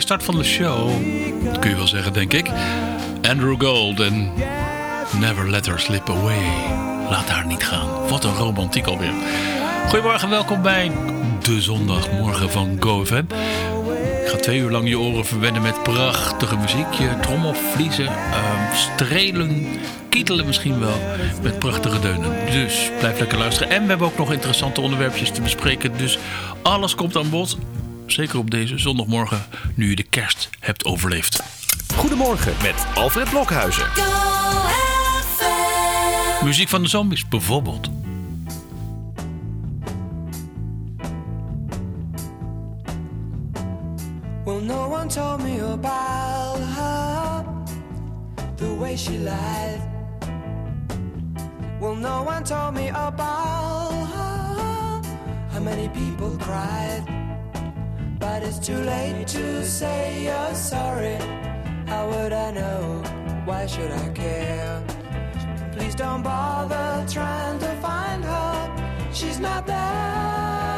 start van de show, kun je wel zeggen, denk ik. Andrew Gold en Never Let Her Slip Away. Laat haar niet gaan. Wat een romantiek alweer. Goedemorgen, welkom bij de zondagmorgen van GoFM. Ik ga twee uur lang je oren verwennen met prachtige muziek. Je trommel, vliezen, ehm, strelen, kietelen misschien wel. Met prachtige deunen. Dus blijf lekker luisteren. En we hebben ook nog interessante onderwerpjes te bespreken. Dus alles komt aan bod. Zeker op deze zondagmorgen, nu je de kerst hebt overleefd. Goedemorgen met Alfred Blokhuizen. Muziek van de zombies bijvoorbeeld. Well, no one told me about her, the way she lied. Well, no one told me about her, how many people cried. But it's too late to say you're sorry. How would I know? Why should I care? Please don't bother trying to find her. She's not there.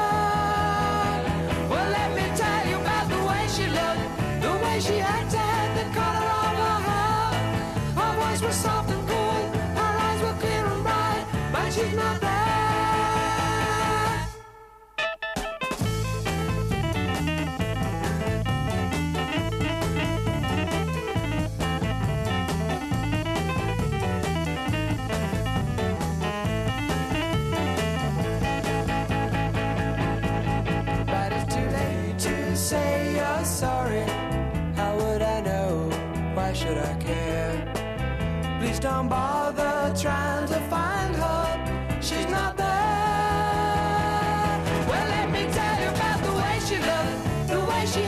Should I care? Please don't bother trying to find her. She's not there. Well, let me tell you about the way she looked, the way she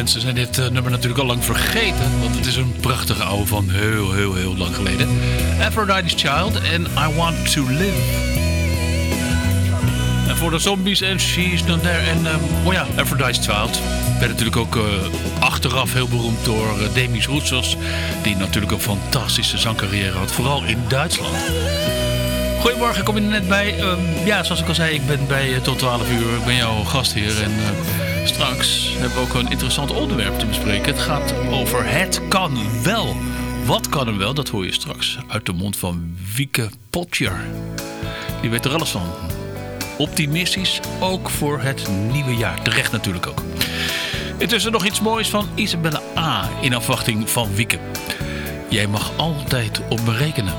mensen zijn dit eh, nummer natuurlijk al lang vergeten. Want het is een prachtige oude van heel, heel, heel lang geleden. Aphrodite's Child en I Want To Live. En voor de zombies en She's Not There. En ehm, oh ja, Aphrodite's Child werd natuurlijk ook eh, achteraf heel beroemd door uh, Demis Roussos. Die natuurlijk een fantastische zangcarrière had. Vooral in Duitsland. Goedemorgen, kom je er net bij? Ehm, ja, zoals ik al zei, ik ben bij tot 12 uur. Ik ben jouw gastheer en eh, straks hebben we ook een interessant onderwerp te bespreken. Het gaat over het kan wel. Wat kan er wel? Dat hoor je straks uit de mond van Wieke Potjer. Die weet er alles van. Optimistisch, ook voor het nieuwe jaar. Terecht natuurlijk ook. Intussen nog iets moois van Isabelle A. in afwachting van Wieke. Jij mag altijd op me rekenen.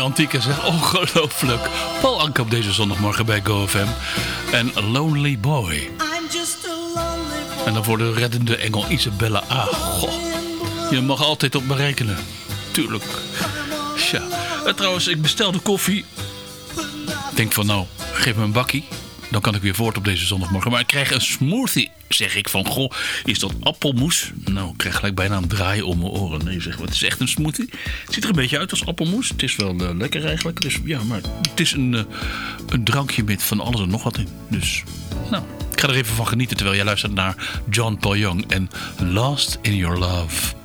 Mooie antieke zeg. Ongelooflijk. Paul Anker op deze zondagmorgen bij GoFM. En Lonely Boy. I'm just a lonely boy. En dan voor de reddende engel Isabella A. Goh, je mag altijd op me rekenen. Tuurlijk. Tja. Eh, trouwens, ik bestelde koffie. Ik denk van nou, geef me een bakkie. Dan kan ik weer voort op deze zondagmorgen. Maar ik krijg een smoothie. Zeg ik van, goh, is dat appelmoes? Nou, ik krijg gelijk bijna een draai om mijn oren. Nee, zeg, het is echt een smoothie. Het ziet er een beetje uit als appelmoes. Het is wel eh, lekker eigenlijk. Dus ja, maar het is een, eh, een drankje met van alles en nog wat in. Dus, nou, ik ga er even van genieten terwijl jij luistert naar John Paul Young en Lost in Your Love.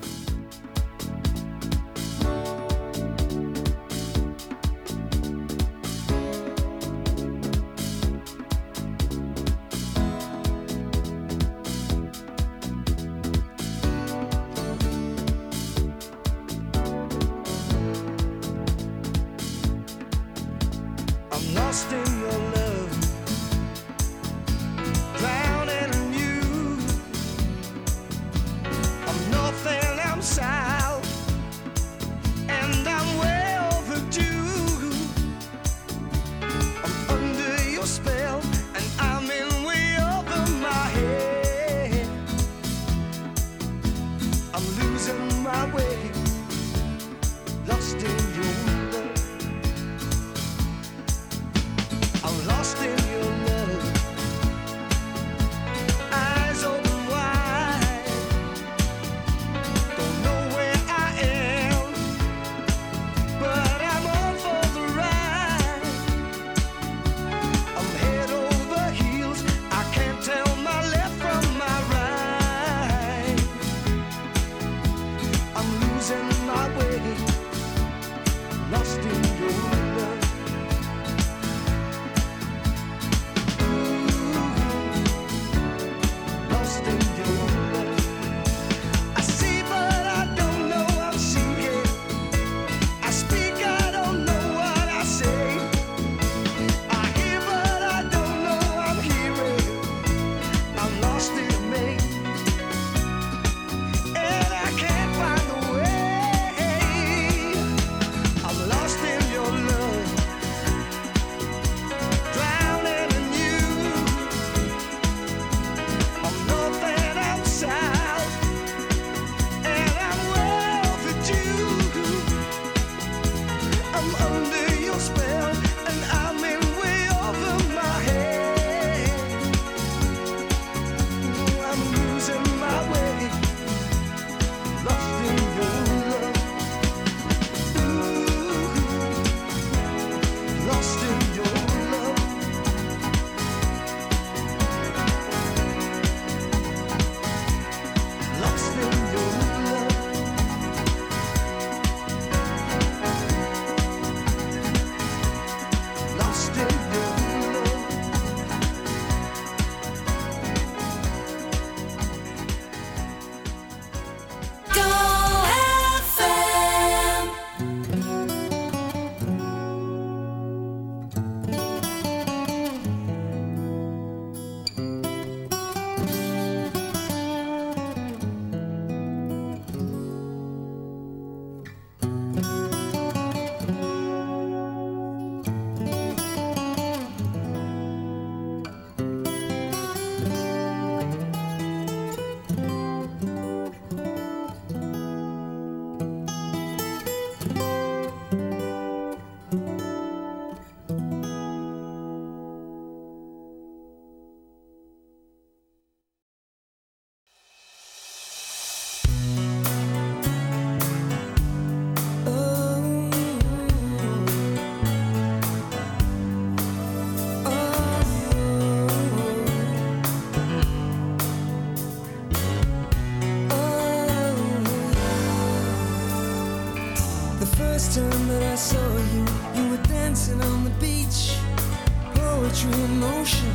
You in motion,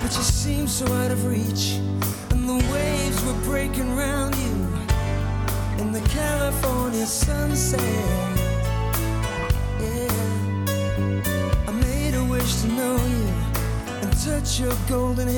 but you seemed so out of reach. And the waves were breaking round you in the California sunset. Yeah, I made a wish to know you and touch your golden hair.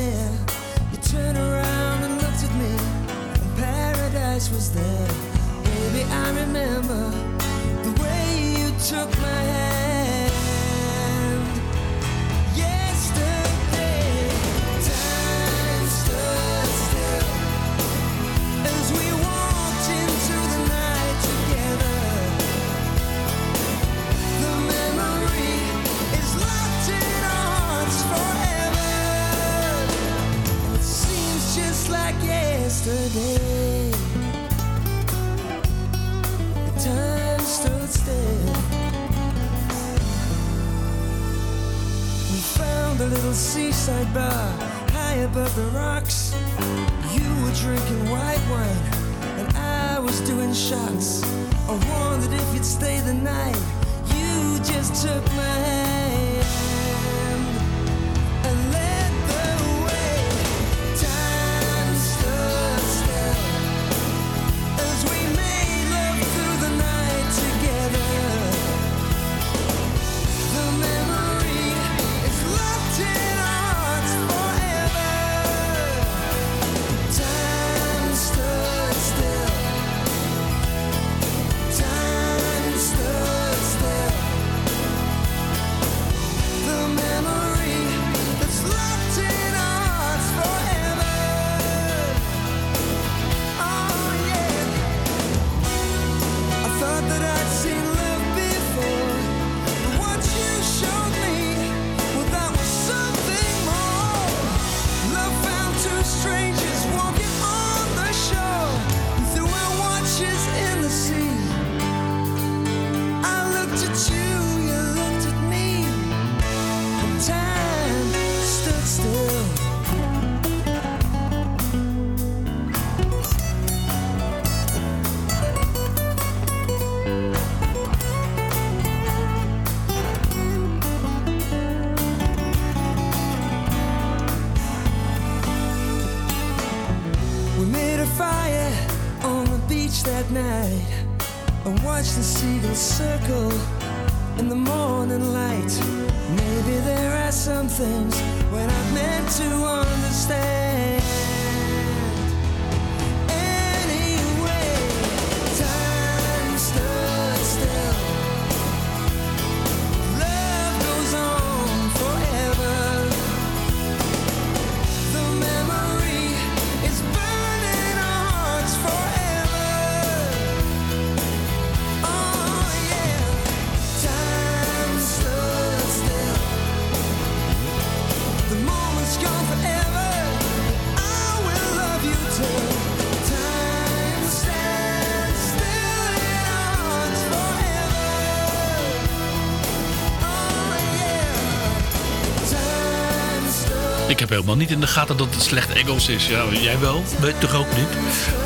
Heb helemaal niet in de gaten dat het slecht Engels is. Ja, jij wel? Weet toch ook niet?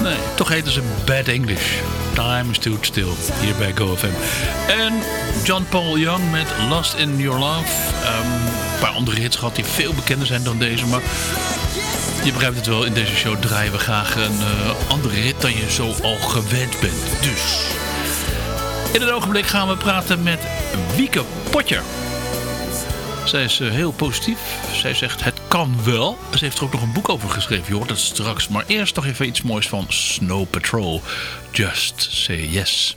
Nee, toch heten ze Bad English. Time Stood Still, hier bij GoFM. En John Paul Young met Lost in Your Love. Ehm, een paar andere hits gehad die veel bekender zijn dan deze. Maar je begrijpt het wel, in deze show draaien we graag een eh, andere rit dan je zo al gewend bent. Dus, in het ogenblik gaan we praten met Wieke Potjer. Zij is eh, heel positief. Zij zegt het kan wel. Ze heeft er ook nog een boek over geschreven. Je hoort het straks. Maar eerst nog even iets moois van Snow Patrol. Just say yes.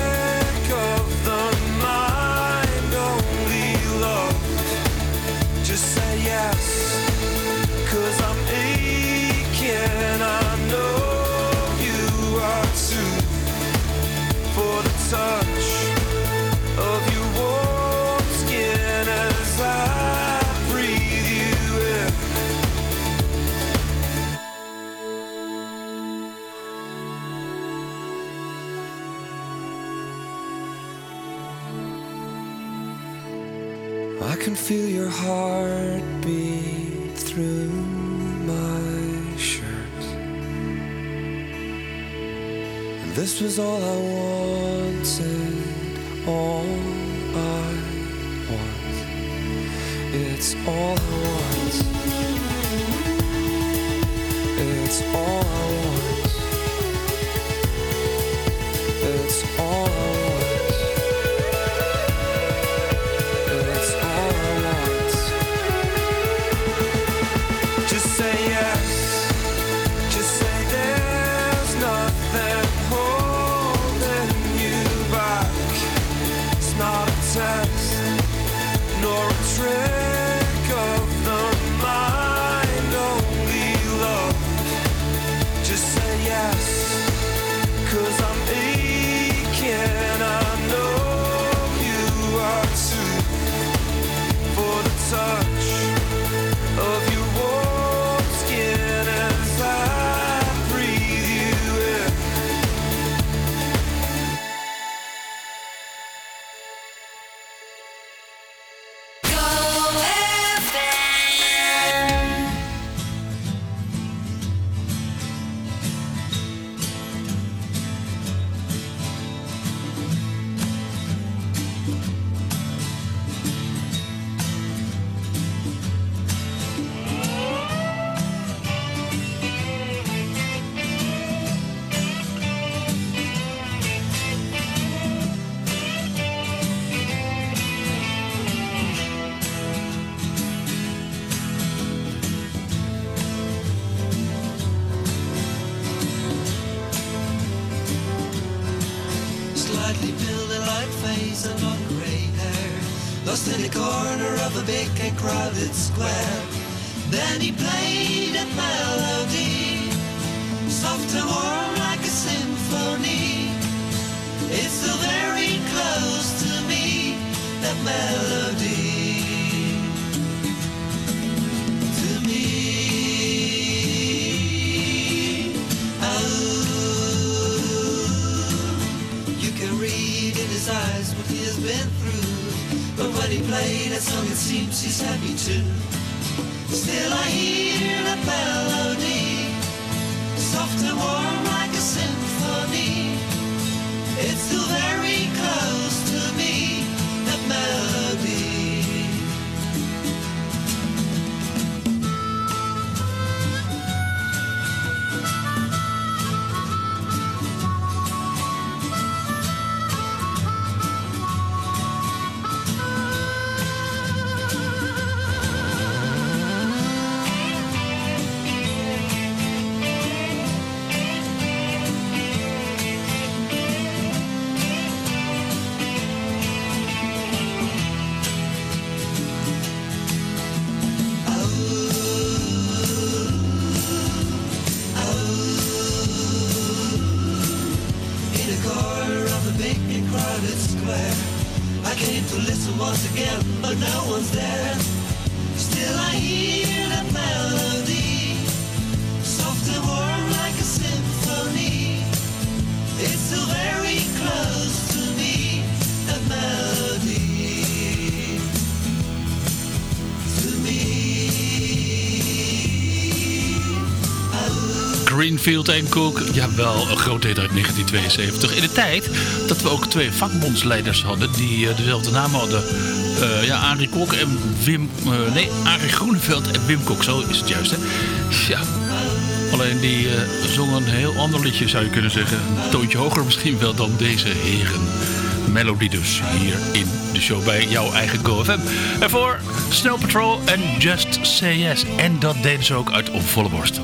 all I want. It's all I want. It's all I want. And square. Then he played a melody Soft and warm like a symphony. It's still very close to me That melody. To me. Oh You can read in his eyes what he has been through. But when he play that song, it seems she's happy too. Still I hear that melody, soft and warm like a symphony. It's still very close Greenfield en Cook, jawel, een groot hit uit 1972. In de tijd dat we ook twee vakbondsleiders hadden die eh, dezelfde naam hadden. Eh, ja, Arie Kok en Wim... eh, nee, Arie Groeneveld en Wim Kok, zo is het juist, hè? Ja. Alleen die zongen een heel ander liedje, zou je kunnen zeggen. Een toontje hoger misschien wel dan deze heren. Melody dus, hier in de show bij jouw eigen GoFM. En voor Snow Patrol en Just Say Yes. En dat deden ze ook uit op volle borst.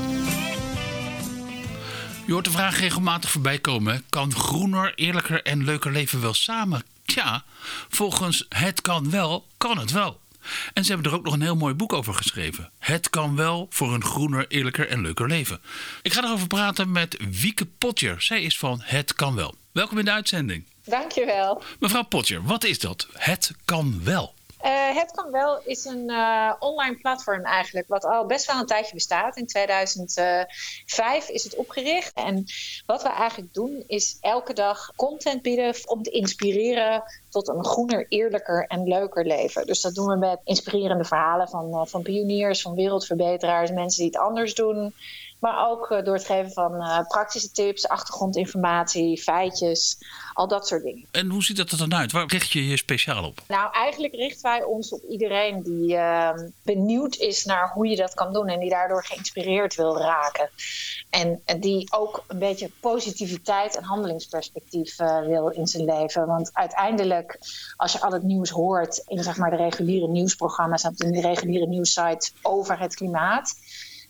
Je hoort de vraag regelmatig voorbij komen. Kan groener, eerlijker en leuker leven wel samen? Tja, volgens Het Kan Wel, kan het wel. En ze hebben er ook nog een heel mooi boek over geschreven. Het kan wel voor een groener, eerlijker en leuker leven. Ik ga erover praten met Wieke Potjer. Zij is van Het Kan Wel. Welkom in de uitzending. Dankjewel. Mevrouw Potjer, wat is dat? Het kan wel. Eh, het kan wel is een eh, online platform eigenlijk, wat al best wel een tijdje bestaat. In 2005 is het opgericht. En wat we eigenlijk doen is elke dag content bieden om te inspireren tot een groener, eerlijker en leuker leven. Dus dat doen we met inspirerende verhalen van, eh, van pioniers, van wereldverbeteraars, mensen die het anders doen. Maar ook eh, door het geven van eh, praktische tips, achtergrondinformatie, feitjes, al dat soort dingen. En hoe ziet dat er dan uit? Waar richt je je speciaal op? Nou, eigenlijk richten wij ons op iedereen die uh, benieuwd is naar hoe je dat kan doen en die daardoor geïnspireerd wil raken. En, die ook een beetje positiviteit en handelingsperspectief uh, wil in zijn leven. Want uiteindelijk, als je al het nieuws hoort in zeg maar, de reguliere nieuwsprogramma's en de reguliere nieuwssites over het klimaat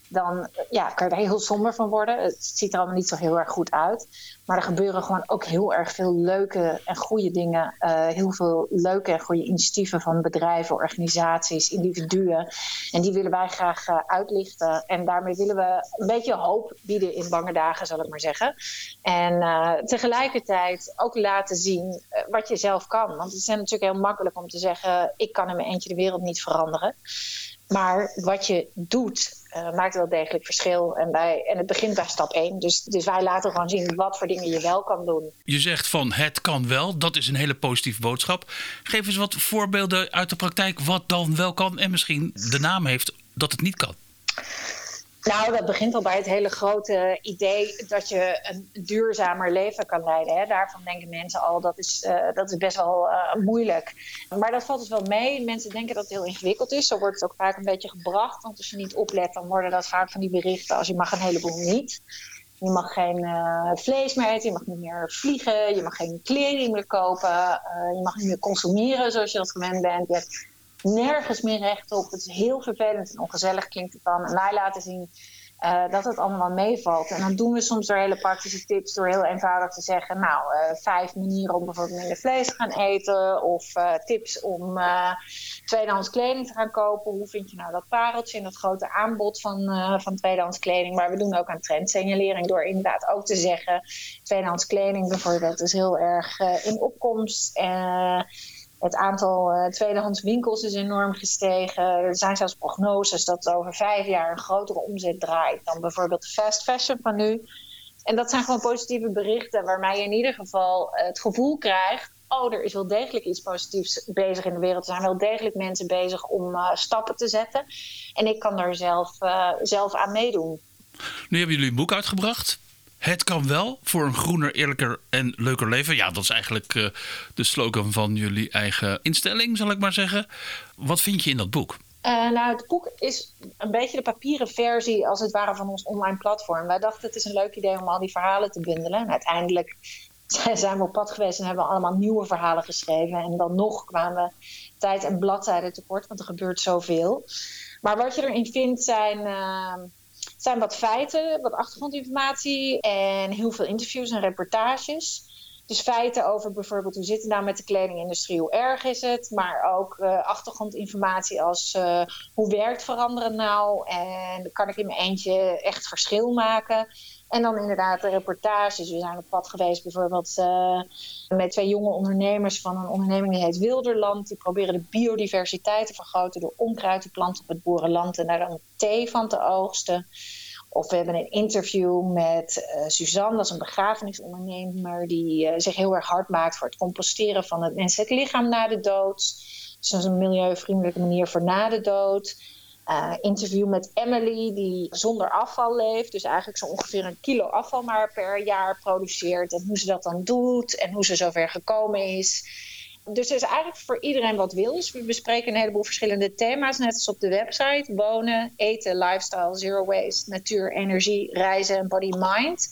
dan ja, kan je er heel somber van worden. Het ziet er allemaal niet zo heel erg goed uit. Maar er gebeuren gewoon ook heel erg veel leuke en goede dingen. Uh, heel veel leuke en goede initiatieven van bedrijven, organisaties, individuen. En die willen wij graag uh, uitlichten. En daarmee willen we een beetje hoop bieden in bange dagen, zal ik maar zeggen. En uh, tegelijkertijd ook laten zien wat je zelf kan. Want het is natuurlijk heel makkelijk om te zeggen: ik kan in mijn eentje de wereld niet veranderen. Maar wat je doet, uh, maakt wel degelijk verschil. En, en het begint bij stap 1. Dus, dus wij laten gewoon zien wat voor dingen je wel kan doen. Je zegt van het kan wel. Dat is een hele positieve boodschap. Geef eens wat voorbeelden uit de praktijk wat dan wel kan. En misschien de naam heeft dat het niet kan. Nou, dat begint al bij het hele grote idee dat je een duurzamer leven kan leiden. Hè. Daarvan denken mensen al dat is, uh, dat is best wel uh, moeilijk. Maar dat valt dus wel mee. Mensen denken dat het heel ingewikkeld is. Zo wordt het ook vaak een beetje gebracht. Want als je niet oplet, dan worden dat vaak van die berichten als je mag een heleboel niet. Je mag geen uh, vlees meer eten, je mag niet meer vliegen, je mag geen kleding meer kopen, je mag niet meer consumeren zoals je dat gewend bent. Je hebt nergens meer recht op. Het is heel vervelend en ongezellig klinkt het dan. En wij laten zien uh, dat het allemaal meevalt. En dan doen we soms door hele praktische tips, door heel eenvoudig te zeggen, nou, uh, vijf manieren om bijvoorbeeld minder vlees te gaan eten, of uh, tips om tweedehands kleding te gaan kopen. Hoe vind je nou dat pareltje en dat grote aanbod van, van tweedehands kleding? Maar we doen ook aan trendsignalering door inderdaad ook te zeggen, tweedehands kleding bijvoorbeeld is heel erg in opkomst. Het aantal uh, tweedehands winkels is enorm gestegen. Er zijn zelfs prognoses dat over vijf jaar een grotere omzet draait dan bijvoorbeeld de fast fashion van nu. En dat zijn gewoon positieve berichten waarmee je in ieder geval het gevoel krijgt oh, er is wel degelijk iets positiefs bezig in de wereld. Er zijn wel degelijk mensen bezig om uh, stappen te zetten. En ik kan daar zelf, zelf aan meedoen. Nu hebben jullie een boek uitgebracht. Het kan wel voor een groener, eerlijker en leuker leven. Ja, dat is eigenlijk uh, de slogan van jullie eigen instelling, zal ik maar zeggen. Wat vind je in dat boek? Uh, nou, het boek is een beetje de papieren versie, als het ware, van ons online platform. Wij dachten het is een leuk idee om al die verhalen te bundelen. En uiteindelijk zijn we op pad geweest en hebben we allemaal nieuwe verhalen geschreven. En dan nog kwamen we tijd en bladzijden tekort, want er gebeurt zoveel. Maar wat je erin vindt zijn, uh, zijn wat feiten, wat achtergrondinformatie en heel veel interviews en reportages. Dus feiten over bijvoorbeeld hoe zit het nou met de kledingindustrie, hoe erg is het, maar ook uh, achtergrondinformatie als uh, hoe werkt veranderen nou en kan ik in mijn eentje echt verschil maken. En dan inderdaad de reportages. We zijn op pad geweest bijvoorbeeld uh, met twee jonge ondernemers van een onderneming die heet Wilderland. Die proberen de biodiversiteit te vergroten door onkruid te planten op het boerenland en daar dan thee van te oogsten. Of we hebben een interview met uh, Suzanne, dat is een begrafenisondernemer die uh, zich heel erg hard maakt voor het composteren van het menselijk lichaam na de dood. Dus dat is een milieuvriendelijke manier voor na de dood. Uh, interview met Emily, die zonder afval leeft. Dus eigenlijk zo ongeveer een kilo afval maar per jaar produceert. En hoe ze dat dan doet en hoe ze zover gekomen is. Dus er is eigenlijk voor iedereen wat wil. Dus we bespreken een heleboel verschillende thema's, net als op de website. Wonen, eten, lifestyle, zero waste, natuur, energie, reizen en body-mind.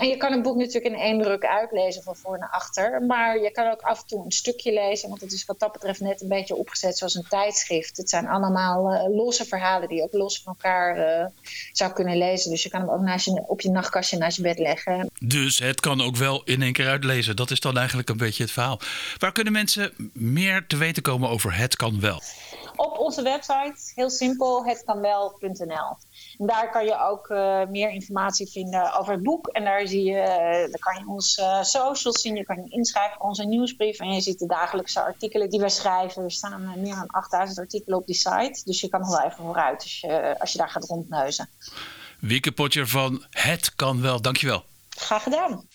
En je kan een boek natuurlijk in één druk uitlezen van voor naar achter. Maar je kan ook af en toe een stukje lezen. Want het is wat dat betreft net een beetje opgezet zoals een tijdschrift. Het zijn allemaal uh, losse verhalen die je ook los van elkaar uh, zou kunnen lezen. Dus je kan hem ook naast je, op je nachtkastje naast je bed leggen. Dus het kan ook wel in één keer uitlezen. Dat is dan eigenlijk een beetje het verhaal. Waar kunnen mensen meer te weten komen over Het Kan Wel? Op onze website, heel simpel, hetkanwel.nl. Daar kan je ook uh, meer informatie vinden over het boek. En daar, zie je, uh, daar kan je onze uh, socials zien. Je kan je inschrijven voor onze nieuwsbrief. En je ziet de dagelijkse artikelen die wij schrijven. Er staan meer dan 8000 artikelen op die site. Dus je kan nog wel even vooruit als je, als je daar gaat rondneuzen. Wieke Potjer van Het Kan Wel, dankjewel. Graag gedaan.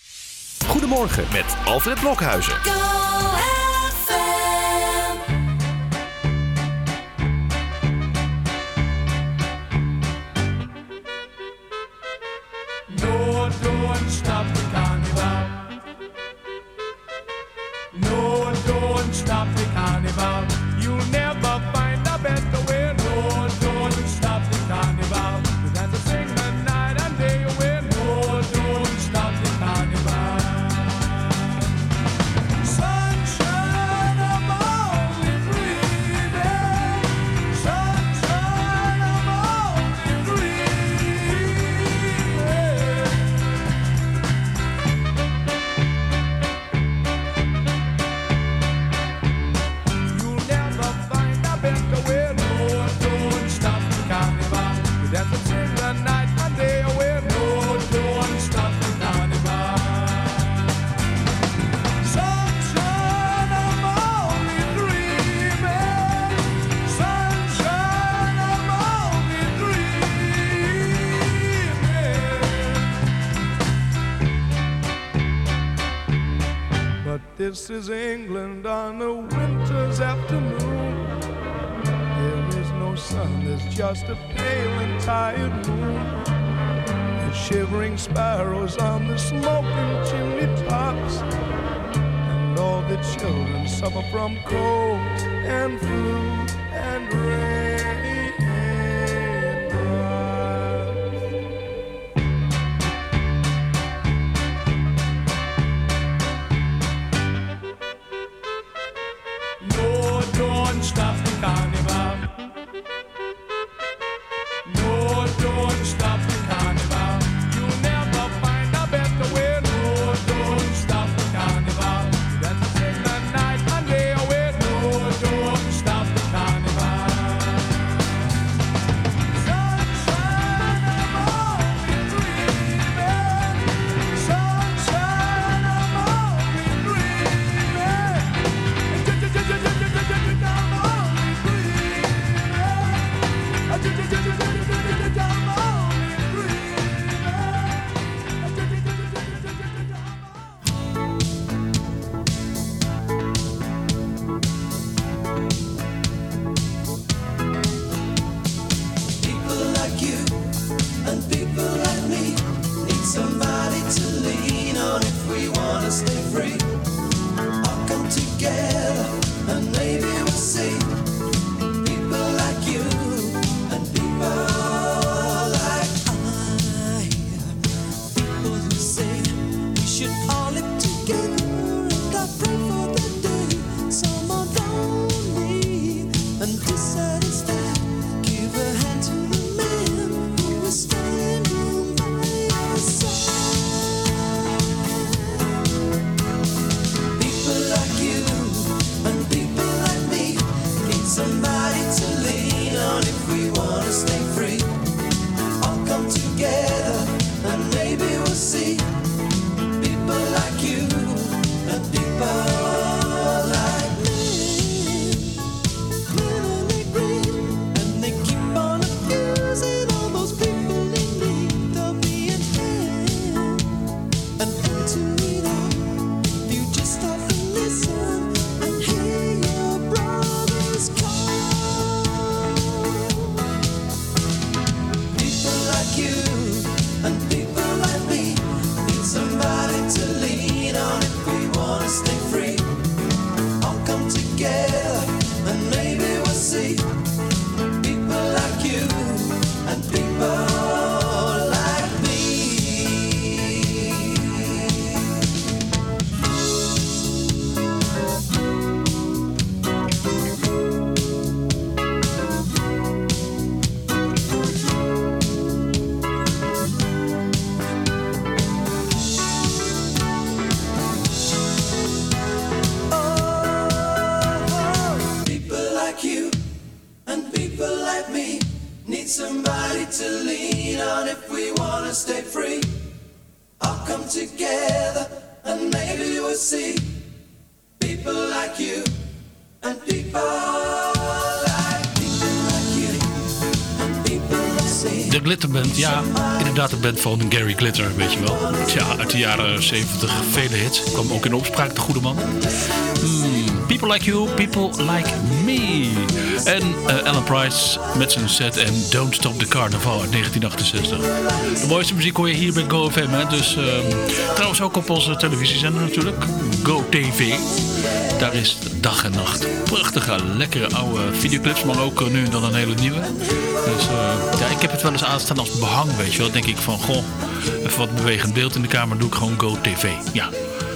Goedemorgen met Alfred Blokhuizen. Stop this is England on a winter's afternoon. There is no sun, there's just a pale and tired moon. The shivering sparrows on the smoking chimney tops. And all the children suffer from cold and flu and rain. De Glitterband, ja, inderdaad de band van Gary Glitter, weet je wel. Ja, uit de jaren 70, vele hits. Kwam ook in opspraak, de goede man. Hmm, people like you, people like me. En eh, Alan Price met zijn set en Don't Stop the Carnival uit 1968. De mooiste muziek hoor je hier bij GoFM, hè. Dus ehm, trouwens ook op onze televisiezender natuurlijk. Go TV. Daar is dag en nacht prachtige, lekkere oude videoclips, maar ook eh, nu en dan een hele nieuwe. Dus eh, ja, ik heb het wel eens aanstaan als behang, weet je wel. Denk ik van, goh, even wat bewegend beeld in de kamer, doe ik gewoon Go TV. Ja,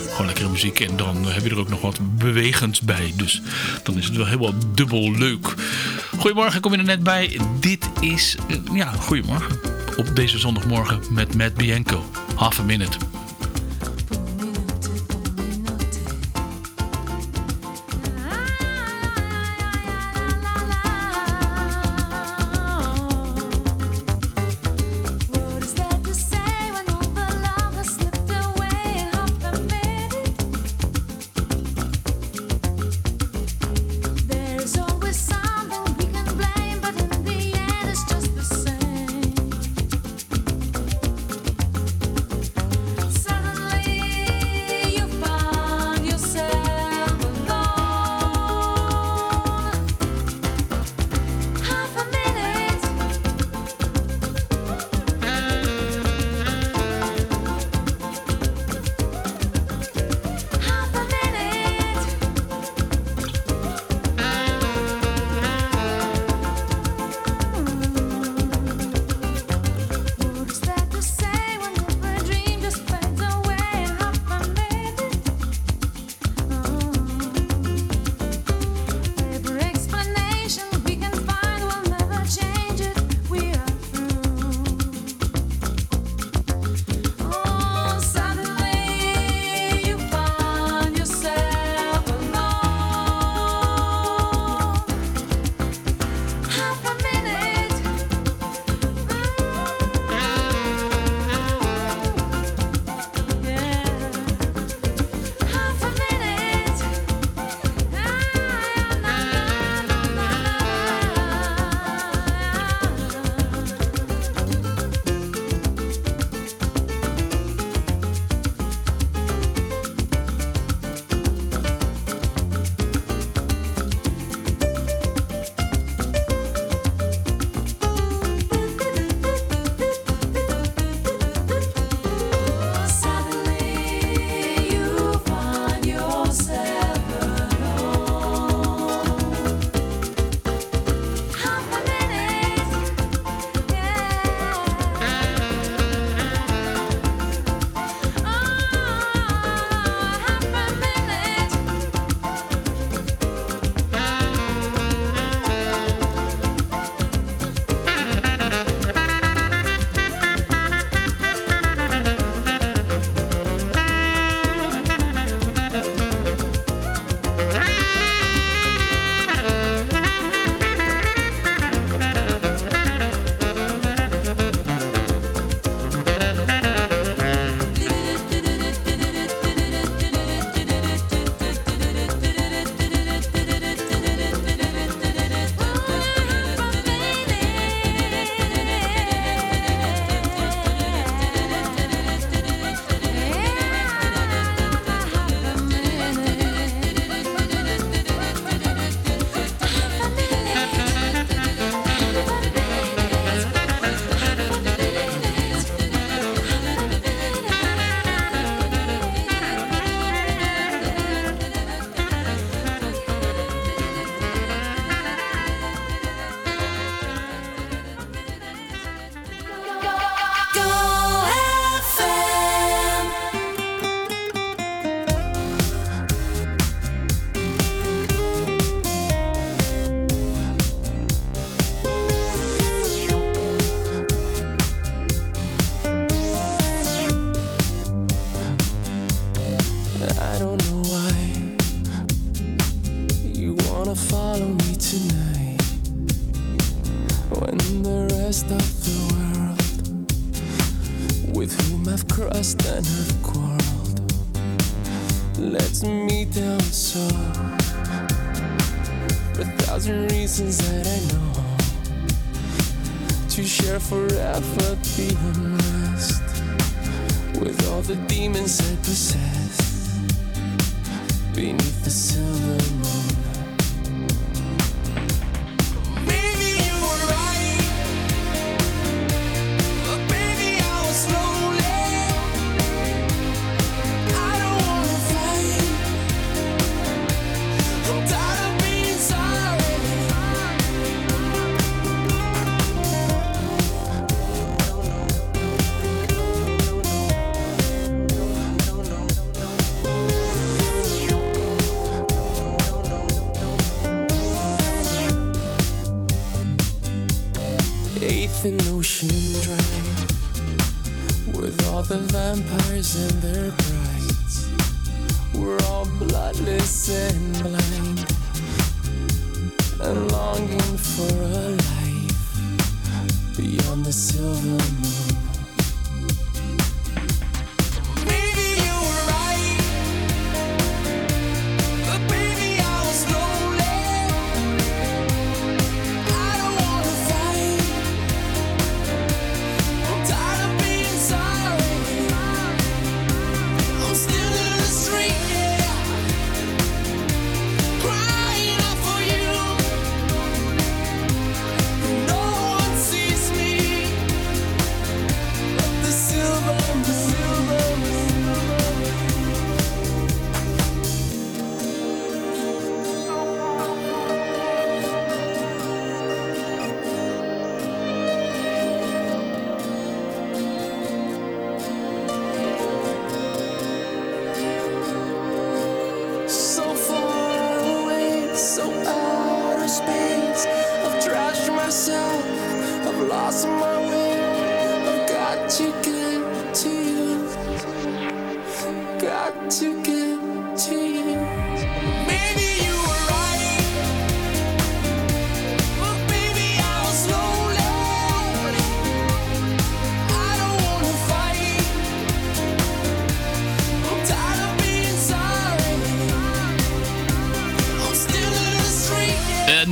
gewoon lekkere muziek en dan heb je er ook nog wat bewegends bij. Dus dan is het wel helemaal dubbel leuk. Goedemorgen, kom je er net bij. Dit is, eh, ja, goedemorgen. Op deze zondagmorgen met Matt Bianco. Half a minute.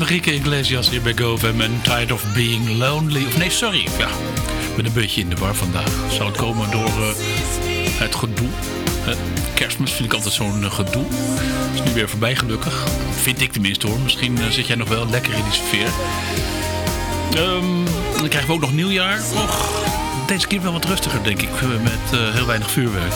Enrique Iglesias hier bij GoFam en Tired of Being Lonely. Of nee, sorry. Ja, ik ben een beetje in de war vandaag. Zou het komen door eh, het gedoe? Eh, kerstmis vind ik altijd zo'n eh, gedoe. Is nu weer voorbij gelukkig. Vind ik tenminste hoor. Misschien zit jij nog wel lekker in die sfeer. Ehm, dan krijgen we ook nog nieuwjaar. Och, deze keer wel wat rustiger denk ik. Met heel weinig vuurwerk.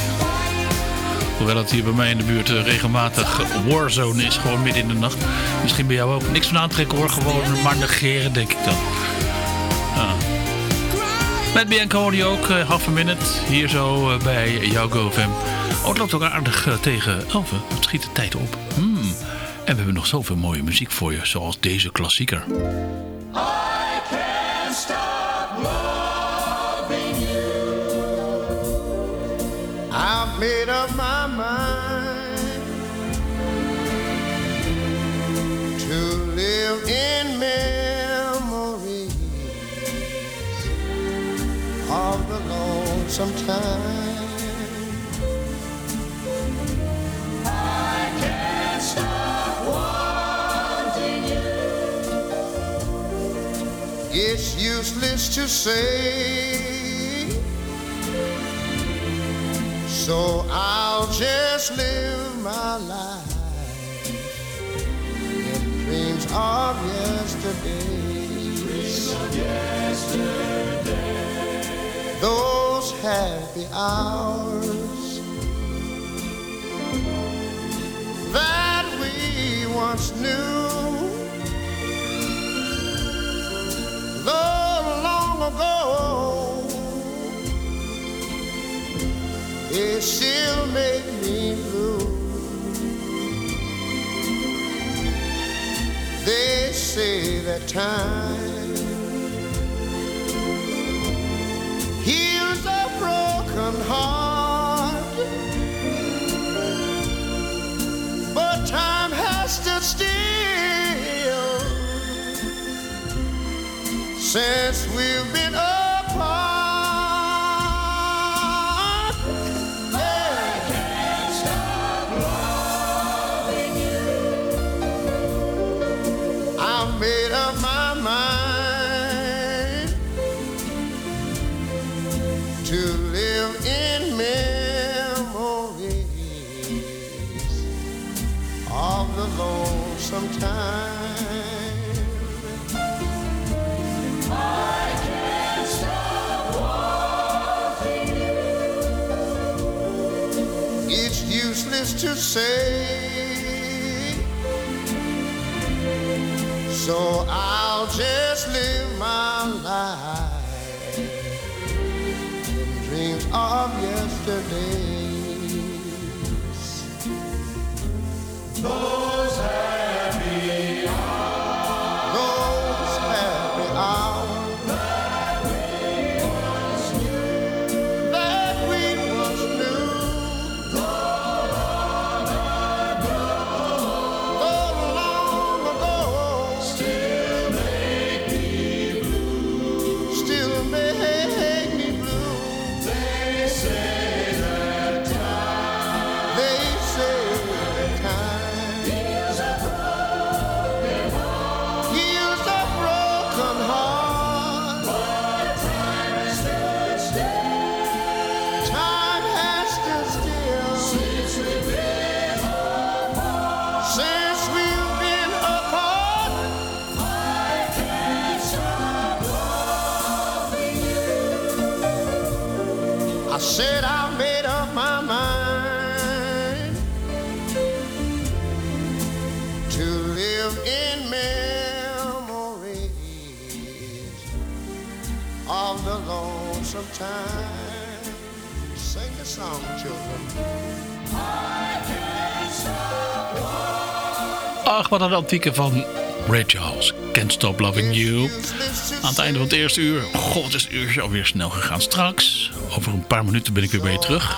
Hoewel het hier bij mij in de buurt eh, regelmatig warzone is, gewoon midden in de nacht. Misschien bij jou ook. Niks van aantrekken hoor, gewoon maar negeren denk ik dan. Ah. Met Bianca ook eh, half een minute hier zo eh, bij jouw GoFam. Oh, het loopt ook aardig tegen 11. Het schiet de tijd op. Hmm. En we hebben nog zoveel mooie muziek voor je, zoals deze klassieker. Lonesome time. I can't stop wanting you. It's useless to say. So I'll just live my life in dreams of yesterday. Dreams of yesterday. Those happy hours that we once knew. Though long ago it still make me blue. They say that time say wat een antieke van Ray Charles. Can't Stop Loving You. Aan het einde van het eerste uur. God, is het uurtje alweer snel gegaan. Straks, over een paar minuten ben ik weer bij je terug.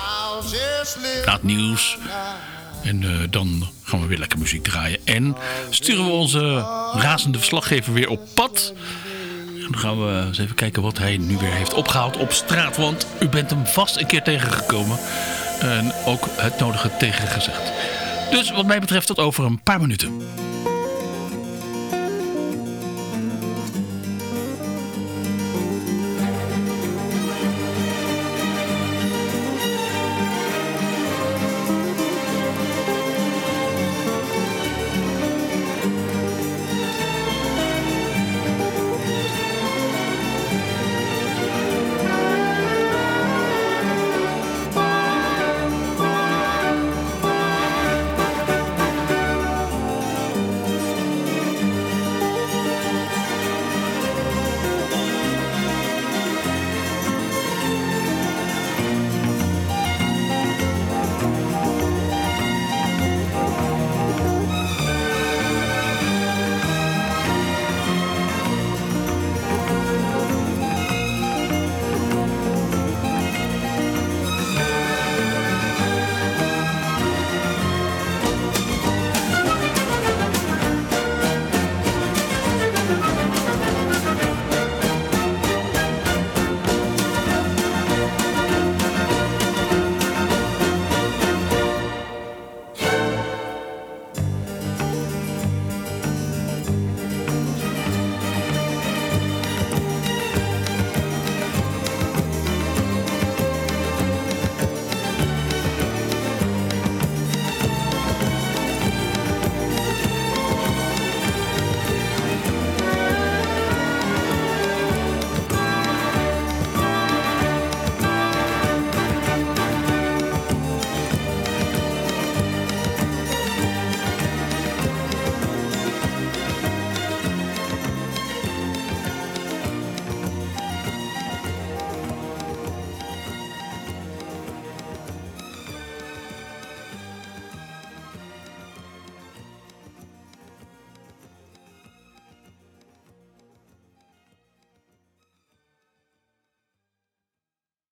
Na het nieuws. En eh, dan gaan we weer lekker muziek draaien. En sturen we onze razende verslaggever weer op pad. En dan gaan we eens even kijken wat hij nu weer heeft opgehaald op straat. Want u bent hem vast een keer tegengekomen. En ook het nodige tegengezegd. Dus wat mij betreft tot over een paar minuten.